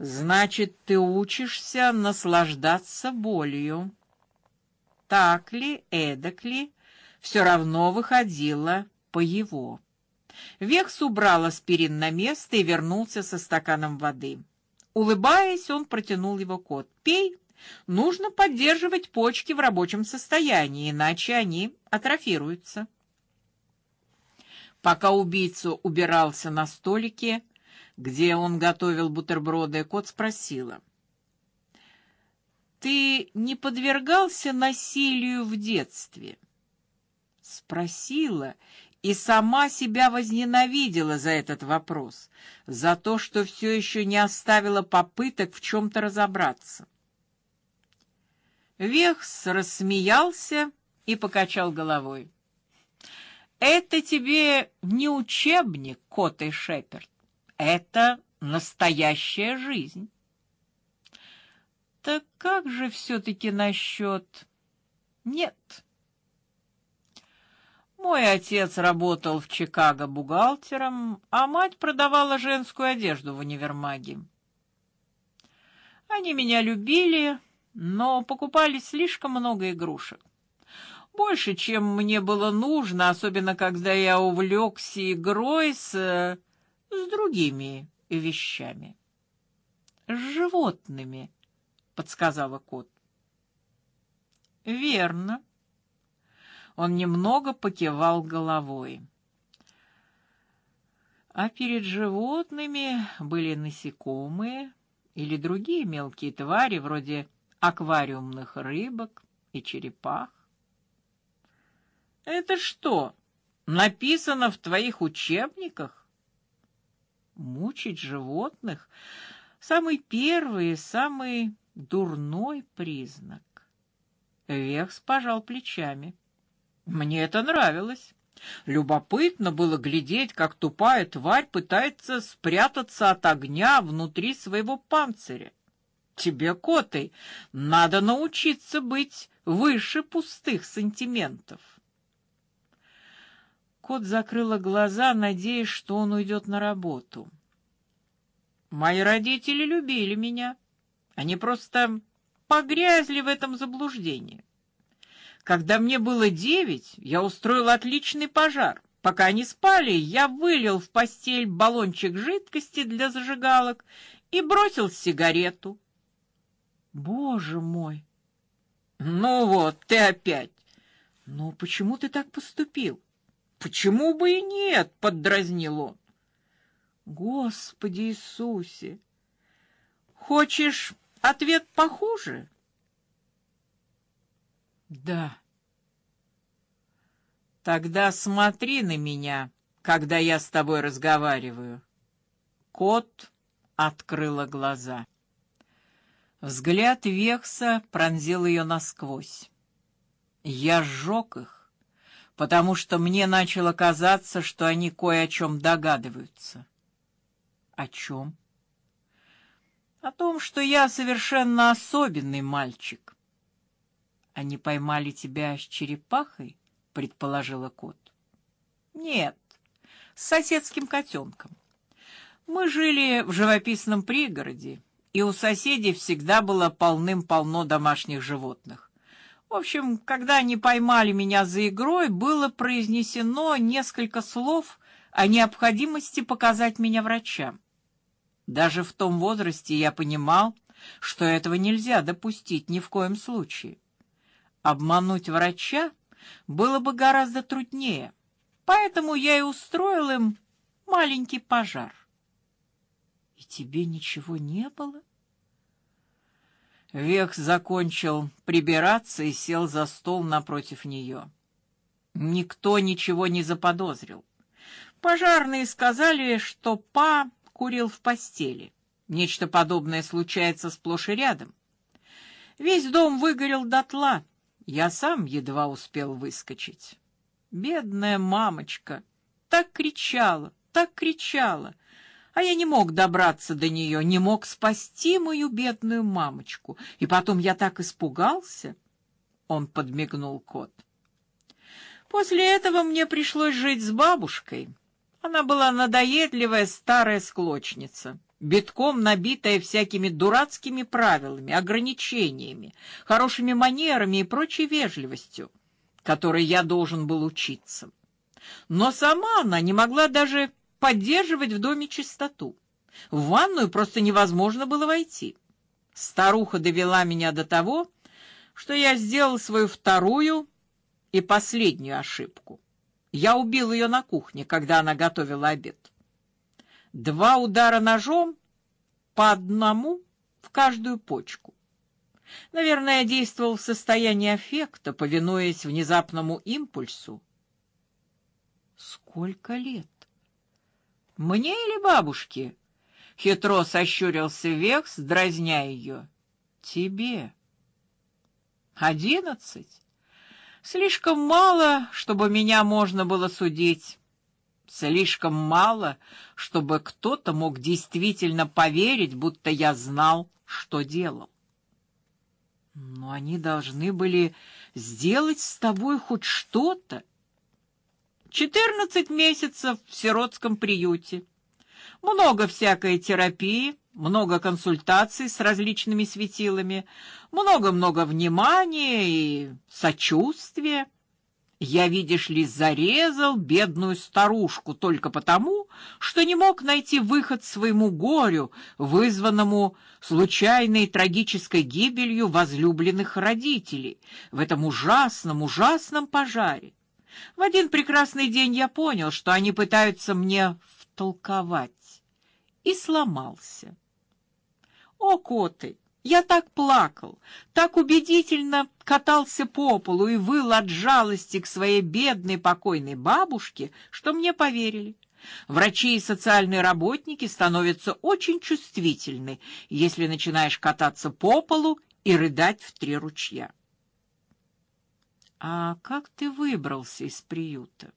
Значит, ты учишься наслаждаться болью. Так ли, эдак ли, все равно выходило по его. Векс убрал аспирин на место и вернулся со стаканом воды. Улыбаясь, он протянул его кот. «Пей. Нужно поддерживать почки в рабочем состоянии, иначе они атрофируются». Пока убийца убирался на столике, где он готовил бутерброды, кот спросила: "Ты не подвергался насилию в детстве?" Спросила и сама себя возненавидела за этот вопрос, за то, что все еще не оставила попыток в чем то разобраться. Вехс рассмеялся и покачал головой. Это тебе не учебник, кот и шеперд. Это настоящая жизнь. Так как же все таки насчет... Нет. Мой отец работал в Чикаго бухгалтером, а мать продавала женскую одежду в универмаге. Они меня любили, но покупали слишком много игрушек. Больше, чем мне было нужно, особенно когда я увлекся игрой с с другими вещами. С животными, подсказала кот. Верно. Он немного покивал головой. А перед животными были насекомые или другие мелкие твари вроде аквариумных рыбок и черепах. Это что, написано в твоих учебниках? Мучить животных самый первый и самый дурной признак. Вехс пожал плечами. Мне это нравилось. Любопытно было глядеть, как тупая тварь пытается спрятаться от огня внутри своего панциря. Тебе, коты, надо научиться быть выше пустых сантиментов. Кот закрыла глаза, надеясь, что он уйдет на работу. Мои родители любили меня. Они просто погрязли в этом заблуждении. Когда мне было девять, я устроил отличный пожар. Пока они спали, я вылил в постель баллончик жидкости для зажигалок и бросил сигарету. Боже мой. Ну вот, ты опять. Ну почему ты так поступил? Почему бы и нет, поддразнил он. Господи Иисусе. Хочешь ответ похуже? Да. Тогда смотри на меня, когда я с тобой разговариваю. Кот открыла глаза. Взгляд Векса пронзил ее насквозь. Я сжег их потому что мне начало казаться, что они кое о чем догадываются. О чем? О том, что я совершенно особенный мальчик. Они поймали тебя с черепахой, предположила кот. Нет, с соседским котенком. Мы жили в живописном пригороде, и у соседей всегда было полным-полно домашних животных. В общем, когда они поймали меня за игрой, было произнесено несколько слов о необходимости показать меня врачам. Даже в том возрасте я понимал, что этого нельзя допустить ни в коем случае. Обмануть врача было бы гораздо труднее, поэтому я и устроил им маленький пожар. И тебе ничего не было? Век закончил прибираться и сел за стол напротив нее. Никто ничего не заподозрил. Пожарные сказали, что Па курил в постели. Нечто подобное случается сплошь и рядом. Весь дом выгорел дотла. Я сам едва успел выскочить. Бедная мамочка так кричала, так кричала а я не мог добраться до нее, не мог спасти мою бедную мамочку. И потом я так испугался. Он подмигнул кот. После этого мне пришлось жить с бабушкой. Она была надоедливая старая склочница. битком набитая всякими дурацкими правилами, ограничениями, хорошими манерами и прочей вежливостью, которой я должен был учиться. Но сама она не могла даже поддерживать в доме чистоту. В ванную просто невозможно было войти. Старуха довела меня до того, что я сделал свою вторую и последнюю ошибку. Я убил ее на кухне, когда она готовила обед. Два удара ножом по одному в каждую почку. Наверное, я действовал в состоянии аффекта, повинуясь внезапному импульсу. Сколько лет? Мне или бабушке? Хитро сощурился Векс, дразня ее. Тебе. Одиннадцать. Слишком мало, чтобы меня можно было судить. Слишком мало, чтобы кто-то мог действительно поверить, будто я знал, что делал. Но они должны были сделать с тобой хоть что-то. Четырнадцать месяцев в сиротском приюте. Много всякой терапии, много консультаций с различными светилами, много-много внимания и сочувствия. Я, видишь ли, зарезал бедную старушку только потому, что не мог найти выход своему горю, вызванному случайной трагической гибелью возлюбленных родителей в этом ужасном, ужасном пожаре. В один прекрасный день я понял, что они пытаются мне втолковать, и сломался. О, коты, я так плакал, так убедительно катался по полу и выл от жалости к своей бедной покойной бабушке, что мне поверили. Врачи и социальные работники становятся очень чувствительны, если начинаешь кататься по полу и рыдать в три ручья. А как ты выбрался из приюта?